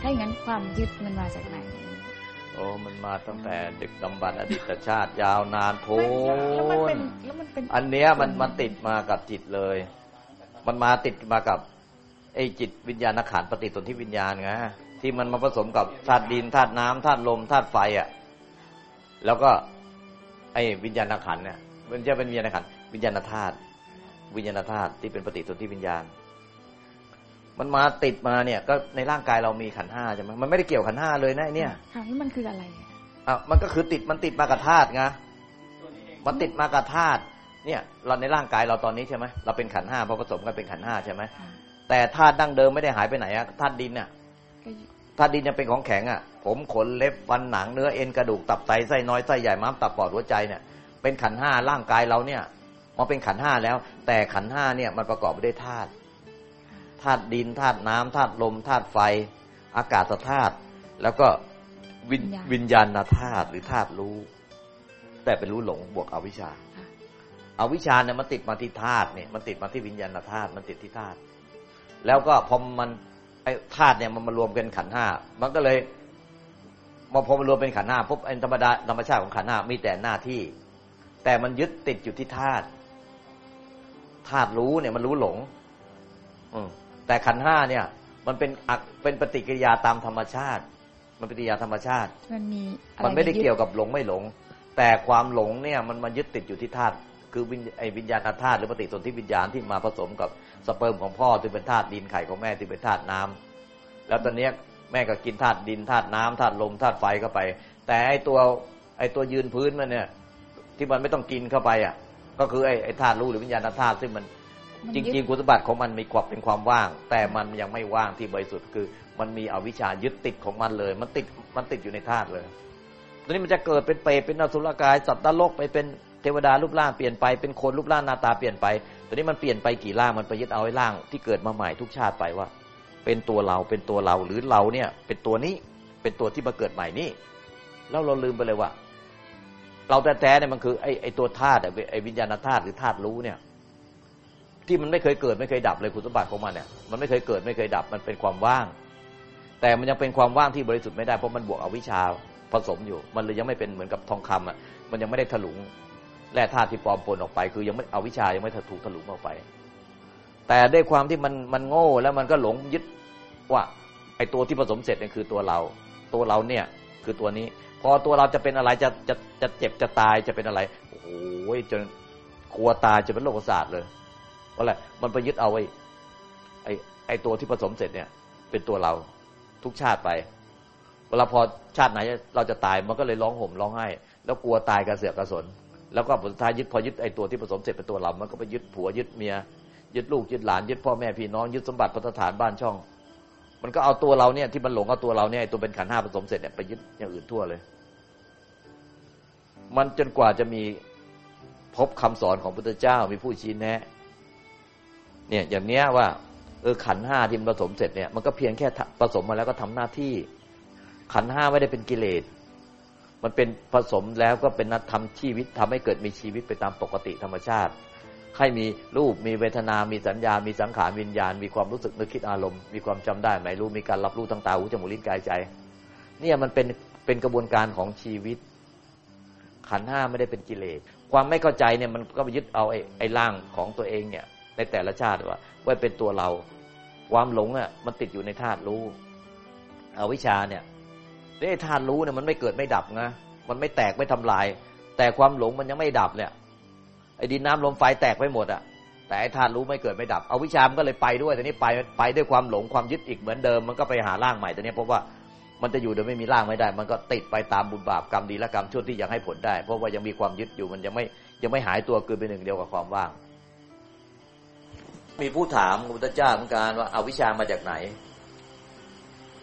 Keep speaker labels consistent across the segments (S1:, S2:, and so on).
S1: ถ้าอย่างนั้นความยึดมันมาจากไหน
S2: โอ้มันมาตั้งแต่ดึกดำบรรพ์อดีตชาติยาวนานโพ้
S1: แล้วมันเป็น
S2: น
S1: แล้วมันเป็น
S2: อันเนี้ยมันมันติดมากับจิตเลย มันมาติดมากับไอ้จิตวิญญาณขันธ์ปฏิสนธิวิญญาณไงที่มันมาผสมกับธาตุดินธาตุน้ำธาตุลมธาตุไฟอะ แล้วก็ ไอ้วิญญาณขันธ์เนี่ยมันจะเป็นวิญญาณขันธ์วิญญาณธาตุวิญญาณธาตุที่เป็นปฏิสนธิวิญญาณ มันมาติดมาเนี่ย ก็ในร่างกายเรามีขันธ์ห้าใช่ไหมมันไม่ได้เกี่ยวขันธ์ห้าเลยนะไอ้เนี่ย
S1: ค่ะนี่มันคืออะไรอะ
S2: อะมันก็คือติดมันติดมากับธาตุไงมันติดมากับธาตุเนี่ย เราในร่างกายเราตอนนี้ใช่ไหมเราเป็นขันธ์ห้าพอผสมกันเป็นขันธ์ห้าใช่ไหม
S1: ค่ะ
S2: แต่ธาตุดั้งเดิมไม่ได้หายไปไหนอะธาตุดินน่ะ
S1: ก็อยู่
S2: ธาตุดินยังเป็นของแข็งอะผมขนเล็บฟันหนังเนื้อเอ็นกระดูกตับไตไส้น้อยไส้ใหญ่ม้ามตับปอดหัวใจเนี่ยเป็นขันธ์ห้าร่างกายเราเนี่ยมันเป็นขันธ์ห้าแล้ว แต่ขันธ์ห้าเนี่ยมันประกอบไปด้วยธาตุ ธาตุดินธาตุน้ำธาตุลมธาตุไฟ อากาศธาตุแล้วก็วิญวิญญาณธาตุหรือธาตุรู้ แต่เป็นรู้หลงบวกอวิชชา
S1: ค่ะ
S2: เอาวิชาเนี่ยมันติดมาที่ธาตุเนี่ยมันติดมาที่วิญญาณธาตุมันติดที่ธาตุแล้วก็พอมันไอ้ธาตุเนี่ยมันมารวมกันขันธ์ห้ามันก็เลยมาพอมารวมเป็นขันธ์ห้าปุ๊บไอ้ธรรมดาธรรมชาติของขันธ์ห้ามีแต่หน้าที่ แต่มันยึดติดอยู่ที่ธาตุธาตุรู้เนี่ยมันรู้หลง อืม แต่ขันธ์ห้าเนี่ย มันเป็นอักเป็นปฏิกิริยาตามธรรมชาติ มันเป็นปฏิกิริยาธรรมชาติ
S1: มันมีอะร
S2: มันไม่ได้
S1: ยึ
S2: เกี่ยวกับหลงไม่หลง แต่ความหลงเนี่ยมันมายึดติดอยู่ที่ธาตุคือวิญไอ้วิญญาณธาตุหรือปฏิสนธิวิญญาณที่มาผสมกับสเปิร์มของพ่อที่เป็นธาตุดินไข่ของแม่ที่เป็นธาตุน้ำแล้วตอนเนี้ยแม่ก็กินธาตุดินธาตุน้ำธาตุลมธาตุไฟเข้าไป แต่ไอ้ตัวไอ้ตัวยืนพื้นมันเนี่ยที่มันไม่ต้องกินเข้าไปอะก็คือไอ้ไอ้ธาตุรู้หรือวิญญาณธาตุซึ่งมัน
S1: มัน
S2: จริง ๆ คุณสมบัติของมันมีความเป็นความว่าง แต่มันยังไม่ว่างที่บริสุทธิ์คือ มันมีอวิชชายึดติดของมันเลย มันติดมันติดอยู่ในธาตุเลยตอนนี้มันจะเกิดเป็นเปรตเป็นอสุรกายสัตว์นรกไปเป็นเทวดารูปร่างเปลี่ยนไปเป็นคนรูปร่างหน้าตาเปลี่ยนไปตอนนี้มันเปลี่ยนไปกี่ร่างมันไปยึดเอาไอ้ร่าง ที่เกิดมาใหม่ทุกชาติไปว่า เป็นตัวเราเป็นตัวเราหรือเราเนี่ย เป็นตัวนี้เป็นตัวที่มาเกิดใหม่นี่แล้วเราลืมไปเลยว่า เราแท้ๆเนี่ยมันคือไอ้ไอ้ตัวธาตุไอ้วิญญาณธาตุหรือธาตุรู้เนี่ย ที่มันไม่เคยเกิดไม่เคยดับเลยคุณสมบัติของมันเนี่ยมันไม่เคยเกิดไม่เคยดับมันเป็นความว่าง แต่มันยังเป็นความว่างที่บริสุทธิ์ไม่ได้เพราะมันบวกอวิชชาผสมอยู่ มันเลยยังไม่เป็นเหมือนกับทองคำอะมันยังไม่ได้ถลุงแร่ธาตุที่ปลอมปนออกไป คือยังไม่เอาวิชายังไม่ถูกถลุงออกไป แต่ด้วยความที่มันมันโง่แล้วมันก็หลงยึดว่าไอตัวที่ผสมเสร็จเนี่ยคือตัวเรา ตัวเราเนี่ยคือตัวนี้ พอตัวเราจะเป็นอะไรจะจะจะเจ็บจะตายจะเป็นอะไรโอ้โหจนกลัวตายจะเป็นโรคประสาทเลย เพราะอะไรมันไปยึดเอาไอ้ไอ้ไอ้ตัวที่ผสมเสร็จเนี่ย เป็นตัวเราทุกชาติไป เวลาพอชาติไหนเราจะตายมันก็เลยร้องห่มร้องไห้ แล้วกลัวตายกระเสือกกระสน แล้วก็ผลท้ายยึดพอยึดไอ้ตัวที่ผสมเสร็จเป็นตัวเรา มันก็ไปยึดผัวยึดเมีย ยึดลูกยึดหลานยึดพ่อแม่พี่น้องยึดสมบัติพัฒฐานบ้านช่อง มันก็เอาตัวเราเนี่ยที่มันหลงเอาตัวเราเนี่ยตัวเป็นขันห้าผสมเสร็จเนี่ยไปยึดอย่างอื่นทั่วเลย มันจนกว่าจะมีพบคำสอนของพุทธเจ้ามีผู้ชี้แนะ เนี่ยอย่างเนี้ยว่าเออขันห้าที่มันผสมเสร็จเนี่ยมันก็เพียงแค่ผสมมาแล้วก็ทำหน้าที่ ขันห้าไม่ได้เป็นกิเลสมันเป็นผสมแล้วก็เป็นนักทำชีวิตทำให้เกิดมีชีวิตไปตามปกติธรรมชาติ ให้มีรูปมีเวทนา มีสัญญา มีสังขารวิญญาณ มีความรู้สึกนึกคิดอารมณ์ มีความจำได้หมายรู้ มีการรับรู้ทางตาหูจมูกลิ้นกายใจ เนี่ยมันเป็นเป็นกระบวนการของชีวิต ขันห้าไม่ได้เป็นกิเลส ความไม่เข้าใจเนี่ยมันก็ไปยึดเอาไอ้ไอ้ร่างของตัวเองเนี่ย ในแต่ละชาติว่าไว้เป็นตัวเรา ความหลงอะมันติดอยู่ในธาตุรู้อวิชชาเนี่ยไอ้ธาตุรู้เนี่ยมันไม่เกิดไม่ดับนะมันไม่แตกไม่ทำลาย แต่ความหลงมันยังไม่ดับเนี่ยไอ้ดินน้ำลมไฟแตกไปหมดอะแต่ไอ้ธาตุรู้ไม่เกิดไม่ดับเอาวิชามันก็เลยไปด้วยแต่นี้ไปไปด้วยความหลงความยึดอีกเหมือนเดิม มันก็ไปหาร่างใหม่แต่นี้เพราะว่ามันจะอยู่โดยไม่มีร่างไม่ได้ มันก็ติดไปตามบุญบาปกรรมดีและกรรมชั่วที่ยังให้ผลได้ เพราะว่ายังมีความยึดอยู่มันยังไม่ยังไม่หายตัวคือเป็นหนึ่งเดียวกับความว่าง มีผู้ถามพระพุทธเจ้าเหมือนกันว่าเอาวิชามาจากไหน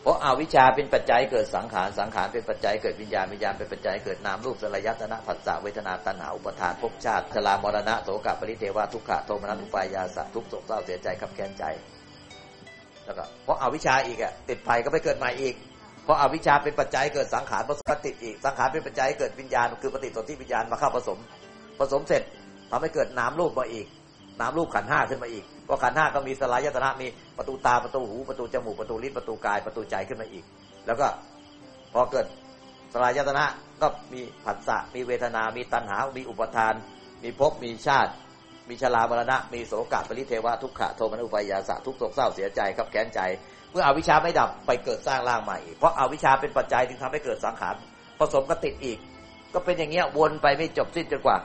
S2: เพราะอาวิชาเป็นปัจจัยเกิดสังขาร สังขารเป็นปัจจัยเกิดวิญญาณ วิญญาณเป็นปัจจัยเกิดนามรูปสลายตนะผัสสะเวทนาตัณหาอุปทานภพชาติชรามรณะโสกปริเทวะทุกขะโทมนัสอุปายาสะทุกโศกเศร้าเสียใจขับแค้นใจ แล้วก็เพราะอาวิชาอีกอะติดไฟก็ไปเกิดใหม่อีก เพราะอาวิชาเป็นปัจจัยเกิดสังขารผสมติดอีก สังขารเป็นปัจจัยเกิดวิญญาณ คือปฏิสนธิวิญญาณมาเข้าผสม ผสมเสร็จทำให้เกิดนามรูปมาอีก นามรูปขันห้าขึ้นมาอีกเพราะขันห้าก็มีสลายยตนะมีประตูตาประตูหูประตูจมูกประตูลิ้นประตูกายประตูใจขึ้นมาอีก แล้วก็พอเกิดสลายยตนะก็มีผัสสะมีเวทนา มีตัณหา มีอุปทาน มีภพ มีชาติ มีชรามรณะ มีโสกะปริเทวะทุกขะโทมนุปายาสะทุกโศกเศร้าเสียใจครับแค้นใจ เมื่ออวิชชาไม่ดับไปเกิดสร้างร่างใหม่อีกเพราะอาวิชชาเป็นปัจจัยถึงทำให้เกิดสังขารผสมกับติดอีก ก็เป็นอย่างเงี้ยวนไปไม่จบสิ้นจนกว่า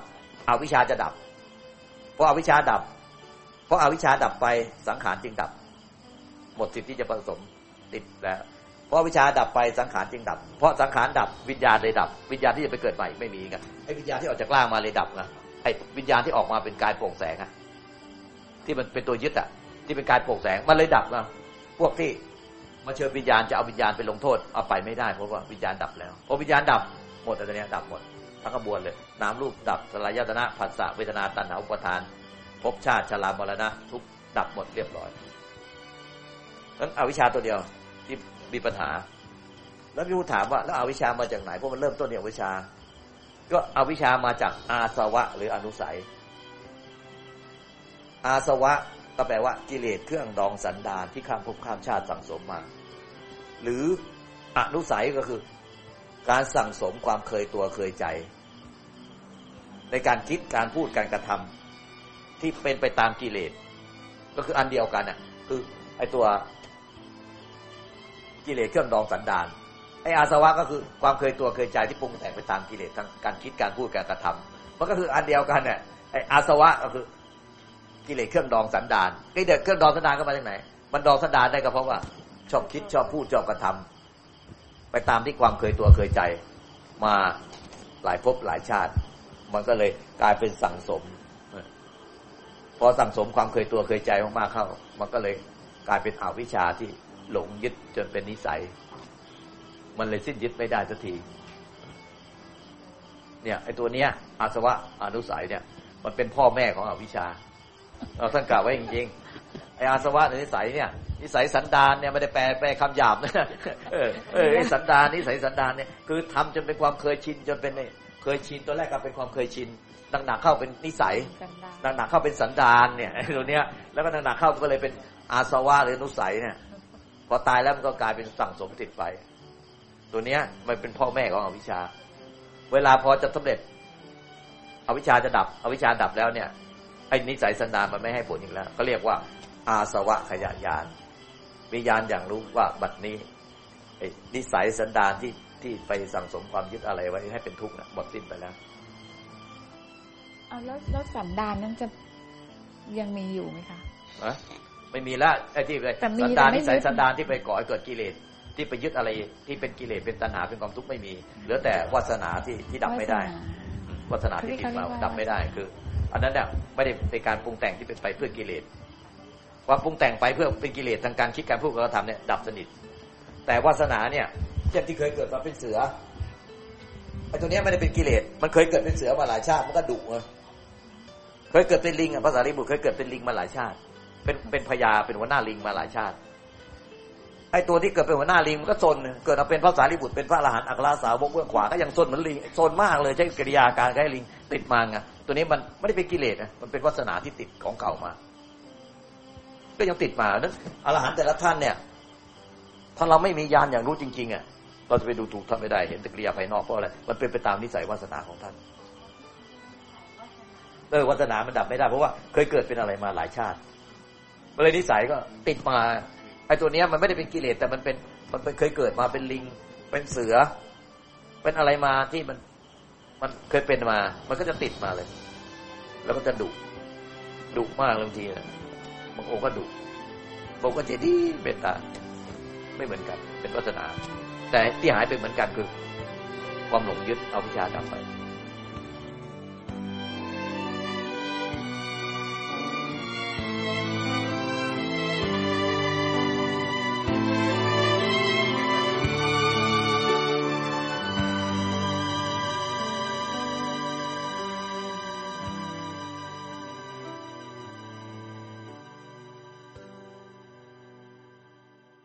S2: อาวิชชาจะดับ เพราะอาวิชชาดับ เพราะอาวิชชาดับไปสังขารจึงดับ หมดสิทธิ์ที่จะผสมติดแล้วเพราะวิชาดับไปสังขารจึงดับ เพราะสังขารดับวิญญาณเลยดับ วิญญาณที่จะไปเกิดใหม่ไม่มีกันไอ้วิญญาณที่ออกจากร่างมาเลยดับนะไอ้วิญญาณที่ออกมาเป็นกายโปร่งแสงอะที่มันเป็นตัวยึดอะที่เป็นกายโปร่งแสงมันเลยดับนะพวกที่มาเชิญวิญญาณจะเอาวิญญาณไปลงโทษเอาไปไม่ได้เพราะว่าวิญญาณดับแล้วพอวิญญาณดับหมดแต่ตอนนี้ยดับหมด ทั้งกระบวนเลยนามรูปดับสลายตนะผัสสะเวทนาตัณหาอุปทานภพชาติชรามรณะทุกดับหมดเรียบร้อยนั้นอวิชชาตัวเดียวที่มีปัญหา แล้วพี่ผู้ถามว่าแล้วอวิชชามาจากไหนเพราะมันเริ่มต้นเนี่ยอวิชชา ก็อวิชชามาจากอาสวะ หรืออนุสัย อาสวะก็แปลว่ากิเลสเครื่องดองสันดานที่ข้ามภพข้ามชาติสั่งสมมา หรืออนุสัยก็คือ การสั่งสมความเคยตัวเคยใจ ในการคิดการพูดการกระทำที่เป็นไปตามกิเลส ก็คืออันเดียวกันน่ะ คือไอตัวกิเลสเครื่องดองสันดานไออาสวะก็คือความเคยตัวเคยใจที่ปรุงแต่งไปตามกิเลสทั้งการคิดการพูดการกระทำมันก็คืออันเดียวกันเนี่ยไออาสวะก็คือกิเลสเครื่องดองสันดานไอเด็กเครื่องดองสันดานก็มาจากไหน มันดองสันดานได้ก็เพราะว่า ชอบคิดชอบพูดชอบกระทำไปตามที่ความเคยตัวเคยใจ มาหลายภพหลายชาติ มันก็เลยกลายเป็นสั่งสม พอสั่งสมความเคยตัวเคยใจมากๆเข้า มันก็เลยกลายเป็นอวิชชาที่หลงยึดจนเป็นนิสัย มันเลยสิ้นยึดไม่ได้สักที เนี่ยไอ้ตัวเนี้ย อาสวะอนุสัยเนี่ย มันเป็นพ่อแม่ของอวิชชา เราท่านกล่าวไว้จริงๆไอ้อาสวะในนิสัยเนี่ยนิสัยสันดานเนี่ยไม่ได้แปลแปลคำหยาบนะเออเออไอสันดานนิสัยสันดานเนี่ยคือทำจนเป็นความเคยชินจนเป็น เนี่ยเคยชินตัวแรกก็เป็นความเคยชินหนักๆเข้าเป็นนิสัย
S1: สันดาน
S2: หนักๆเข้าเป็นสันดานเนี่ยไอ้ตัวเนี้ยแล้วก็หนักๆเข้าก็เลยเป็นอาสวะหรืออนุสัยเนี่ยพอตายแล้วมันก็กลายเป็นสั่งสมติดไป ตัวเนี้ยมันเป็นพ่อแม่ของอวิชชา เวลาพอจะสำเร็จ อวิชชาจะดับ อวิชชาดับแล้วเนี่ยไอ้นิสัยสันดานมันไม่ให้ผลอีกแล้ว ก็เรียกว่า อาสวะขยะยานมียานอย่างรู้ว่าบัดนี้ไอ้นิสัยสันดานที่ ที่ไปสั่งสมความยึดอะไรไว้ให้เป็นทุกข์น่ะหมดสิ้นไปแล้ว
S1: เอาแล้วแล้วสันดานนั้นจะยังมีอยู่ไหมคะ
S2: นะไม่มีละไอ้ที่เลย
S1: แต่มี
S2: สันดาน
S1: แต่ไม่
S2: นิสัย
S1: ยึด
S2: สันดานที่ไปก่อให้เกิดกิเลสที่ไปยึดอะไรที่เป็นกิเลสเป็นตัณหาเป็นความทุกข์ไม่มีเหลือแต่วาสนาที่ที่ดับไม่ได้
S1: วาสนา
S2: วาสนาที่ติดมา
S1: เขาเรียกว่า
S2: ดับไม่ได้คือ อันนั้นเนี่ยไม่ได้เป็นการปรุงแต่งที่เป็นไปเพื่อกิเลสความปรุงแต่งไปเพื่อเป็นกิเลสทางการคิดการพูดการกระทำเนี่ยดับสนิท แต่วาสนาเนี่ยเช่นที่เคยเกิดมาเป็นเสือไอ้ตัวเนี้ยไม่ได้เป็นกิเลส มันเคยเกิดเป็นเสือมาหลายชาติ มันก็ดุไงเคยเกิดเป็นลิงอะภาษาลิบุตรเคยเกิดเป็นลิงมาหลายชาติ เป็นเป็นพญาเป็นหัวหน้าลิงมาหลายชาติ ไอ้ตัวที่เกิดเป็นหัวหน้าลิงมันก็ซน เกิดมาเป็นพระสารีบุตรเป็นพระอรหันต์อัครสาวกเบื้องขวา ก็ยังซนเหมือนลิงซนมากเลยใช้กิริยาการใช้ลิงติดมาไงตัวนี้มันไม่ได้เป็นกิเลสนะ มันเป็นวาสนาที่ติดของเก่ามา ก็ยังติดมานั้นอรหันต์แต่ละท่านเนี่ย ถ้าเราไม่มีญาณอย่างรู้จริง ๆอะ เราจะไปดูถูกท่านไม่ได้เห็นแต่กิริยาภายนอกเพราะอะไรมันเป็นไปตามนิสัยวาสนาของท่านเออวาสนามันดับไม่ได้เพราะว่าเคยเกิดเป็นอะไรมาหลายชาติมันเลยนิสัยก็ติดมาไอ้ตัวเนี้ยมันไม่ได้เป็นกิเลสแต่มันเป็นมันเป็นเคยเกิดมาเป็นลิง เป็นเสือ เป็นอะไรมาที่มันมันเคยเป็นมา มันก็จะติดมาเลย แล้วก็จะดุดุมากบางทีนะบางองค์ก็ดุบางองค์ก็เจดีเมตตาไม่เหมือนกัน เป็นวัฒนา แต่ที่หายไปเหมือนกันคือ ความหลงยึดเอาวิชาดับไป